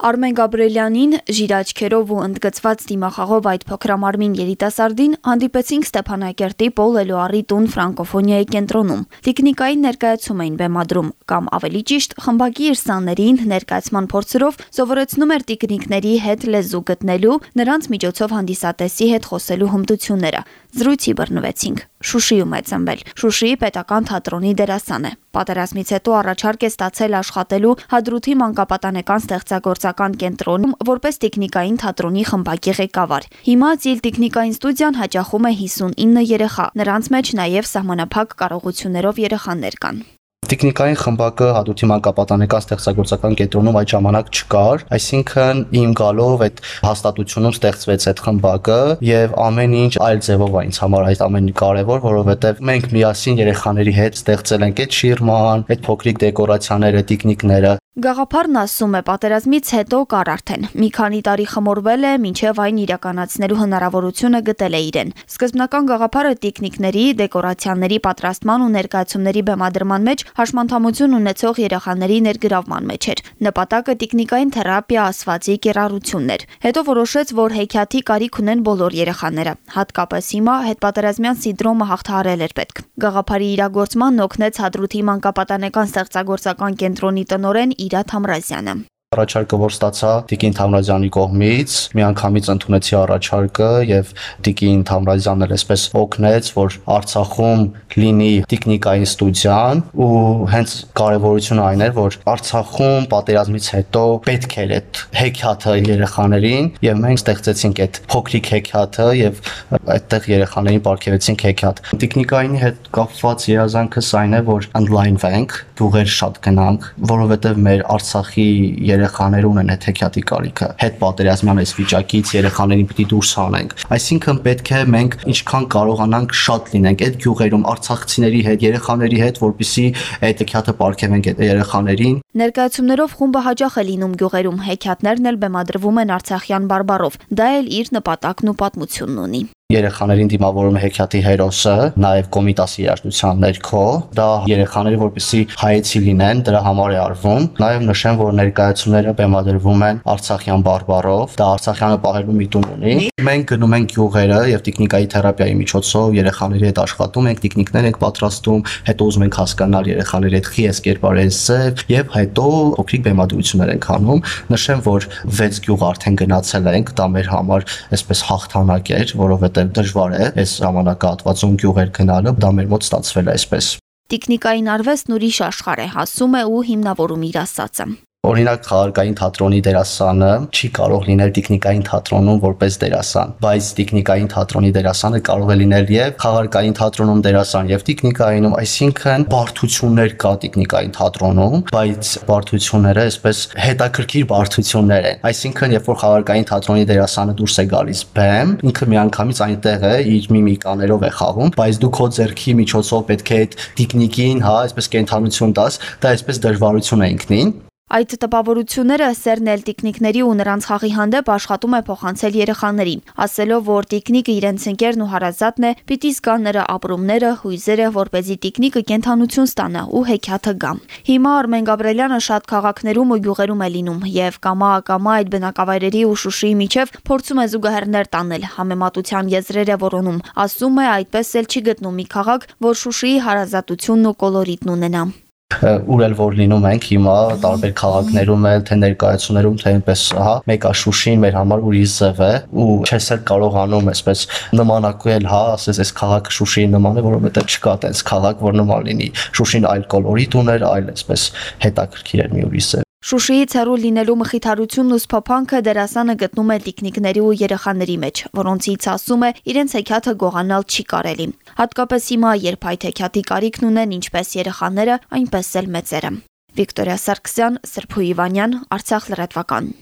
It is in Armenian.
Արմեն Գաբրելյանին ժիրաչքերով ու ընդգծված դիմախաղով այդ փոքրամարմին երիտասարդին հանդիպեցինք Ստեփանակերտի Պոլ Էլուարի տուն ֆրանկոֆոնիայի կենտրոնում։ Տեխնիկային ներկայացում էին բեմադրում, կամ ավելի ճիշտ, խմբակի իր սաներին ներկայացման փորձերով սովորեցնում էր տիկնիկների հետ լեզու գտնելու, նրանց միջոցով հանդիսատեսի հետ խոսելու հմտությունները։ Զրույցի բռնվեցինք։ Շուշիում է ծնվել։ Շուշիի պետական թատրոնի դերասան է։ Պատերազմից հետո առաջարկ է ստացել աշխատելու Հադրութի մանկապատանեկան ստեղծագործական կենտրոնում որպես տեխնիկային թատրոնի խմբակի ղեկավար։ Հիմա Ծիլ տեխնիկային ստուդիան հաճախում է 59 երեխա, նրանց մեջ նաև սահմանափակ կարողություններով երեխաներ կան։ Տեխնիկային խմբակը Հադրութի մանկապատանեկան ստեղծագործական կենտրոնում այդ ժամանակ չկար, այսինքն իմ գալով այդ հաստատությունում ստեղծվեց այդ խմբակը եւ ամեն ինչ այլ ձևով է ինձ համար այդ ամենը կարեւոր, որովհետեւ մենք միասին երեխաների հետ ստեղծել ենք այդ շիրման, այդ փոքրիկ դեկորացիաները, տիկնիկները, Գաղափարն ասում է պատերազմից հետո կար արդեն։ Մի քանի տարի խմորվել է, մինչև այն իրականացնելու հնարավորությունը գտել է իրեն։ Սկզբնական գաղափարը տեխնիկների, դեկորացիաների պատրաստման ու ներկայացումների բեմադրման մեջ հաշմանդամություն ունեցող երեխաների ներգրավման մեջ էր։ Նպատակը տեխնիկային թերապիա ասվածի կիրառությունն էր։ Հետո որոշեց, որ հեքիաթի կարիք ունեն բոլոր երեխաները։ Հատկապես հիմա հետպատերազմյան սինդրոմը հաղթահարել էր պետք։ Գաղափարի իրագործման օգնեց Հադրութի մանկապատանեկան ստեղծագործական կենտրոնի տնորեն Իրա Թամրազյանը առաջարկը, որ ստացա Տիկին Թամրազյանի կողմից, միանգամից ընդունեցի առաջարկը եւ Տիկին Թամրազյանն էլ այսպես օգնեց, որ Արցախում լինի տեխնիկային ստուդիան ու հենց կարեւորությունը այն էր, որ Արցախում պատերազմից հետո պետք էր այդ հեքիաթը երեխաներին եւ մենք ստեղծեցինք այդ փոքրիկ հեքիաթը եւ այդտեղ երեխաներին ապարգևեցինք հեքիաթ։ Տեխնիկայի հետ կապված երազանքս այն է, որ ընդլայնվենք, դուղեր շատ գնանք, որովհետեւ մեր Արցախի երեխաները ունեն այդ հեքիաթի կարիքը։ Հետ պատերազմյան այս վիճակից երեխաներին պիտի դուրս հանենք։ Այսինքն պետք է մենք ինչքան կարողանանք շատ լինենք այդ գյուղերում արցախցիների հետ, երեխաների հետ, որպիսի այդ հեքիաթը ապարգևենք այդ երեխաներին։ Ներկայացումներով խումբը հաճախ է լինում գյուղերում, հեքիաթներն էլ բեմադրվում են արցախյան բարբարով։ Դա էլ իր նպատակն ու պատմությունն ունի երեխաներին դիմավորում է հեքիաթի հերոսը, նաև կոմիտասի երաժշտության ներքո։ Դա երեխաները որպեսի հայեցի լինեն, դրա համար է արվում։ Նաև նշեմ, որ ներկայացումները բեմադրվում են Արցախյան բարբարով։ Դա Արցախյանը պահելու միտում ունի։ Մենք գնում ենք գյուղերը եւ տեխնիկայի թերապիայի միջոցով երեխաների հետ աշխատում ենք, տեխնիկներ ենք պատրաստում, հետո ուզում ենք հասկանալ երեխաների հետ խի էս կերպարես եւ հետո փոքրիկ բեմադրություններ ենք անում։ Նշեմ, որ 6 գյուղ արդեն գնացել ենք, դա մեր համար այսպես հաղթանակ էր, որովհետեւ որտեղ դժվար է այս ժամանակահատվածում գյուղեր գնալը, դա մեր մոտ ստացվել է այսպես։ Տեխնիկային արվեստն ուրիշ աշխարհ է, ասում է ու հիմնավորում իր ասածը։ Օրինակ խաղարկային թատրոնի դերասանը չի կարող լինել տեխնիկային թատրոնում որպես դերասան, բայց տեխնիկային թատրոնի դերասանը կարող է լինել եւ խաղարկային թատրոնում դերասան եւ տեխնիկայինում, այսինքն բարդություններ կա տեխնիկային թատրոնում, բայց բարդությունները այսպես հետաքրքիր բարդություններ են։ Այսինքն երբ որ խաղարկային թատրոնի դերասանը դուրս է գալիս բեմ, ինքը միանգամից այնտեղ է իր միմիկաներով է խաղում, բայց դու քո ձեռքի միջոցով պետք է այդ տեխնիկին, հա, այսպես կենթանություն տաս, դա այսպես դժվարություն է ինքնին Այդ տպավորությունները Սերն էլ տիկնիկների ու նրանց խաղի հանդեպ աշխատում է փոխանցել երեխաներին, ասելով, որ տիկնիկը իրենց ընկերն ու հարազատն է, պիտի զգան նրա ապրումները, հույզերը, որ เป զի տիկնիկը կենթանություն ստանա ու հեքիաթը գա։ Հիմա Արմեն Գաբրելյանը շատ քաղաքներում ու գյուղերում է լինում եւ կամա կամա այդ բնակավայրերի ու Շուշիի միջև փորձում է զուգահեռներ տանել, համեմատության եզրեր է որոնում։ Ասում է, այդպես էլ չի գտնում մի քաղաք, որ Շուշիի հարազատությունն ու կոլորիտն ունենա ուր էլ որ լինում ենք հիմա տարբեր քաղաքներում էլ թե ներկայացումներում թե այնպես հա մեկա Շուշին մեր համար ուրիշ ձև է ու չես էլ կարողանում այսպես նմանակել հա ասես այս քաղաքը Շուշիի նման է որովհետև չկա տենց քաղաք որ նման լինի Շուշին այլ կոլորիտ ուներ այլ այսպես հետաքրքիր էր մի ուրիշ ձև Շուշիից հեռու լինելու մխիթարությունն ու սփոփանքը դերասանը գտնում է տիկնիկների ու երեխաների մեջ, որոնցից ասում է, իրենց հեքիաթը գողանալ չի կարելի։ Հատկապես հիմա, երբ այդ հեքիաթի կարիքն ունեն ինչպես երեխաները, այնպես էլ մեծերը։ Վիկտորիա Սարգսյան, Սրփու Իվանյան, Արցախ լրատվական։